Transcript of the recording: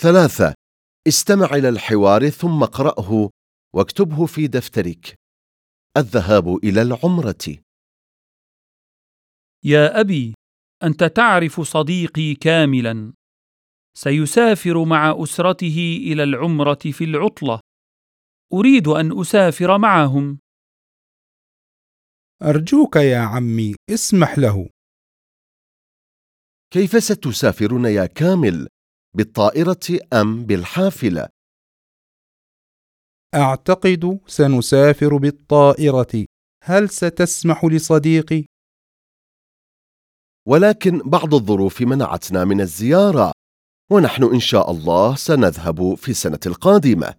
ثلاثة. استمع إلى الحوار ثم اقرأه واكتبه في دفترك. الذهاب إلى العمرة. يا أبي أنت تعرف صديقي كاملا. سيسافر مع أسرته إلى العمرة في العطلة. أريد أن أسافر معهم. أرجوك يا عمي اسمح له. كيف ستسافرون يا كامل؟ بالطائرة أم بالحافلة؟ أعتقد سنسافر بالطائرة هل ستسمح لصديقي؟ ولكن بعض الظروف منعتنا من الزيارة ونحن إن شاء الله سنذهب في السنة القادمة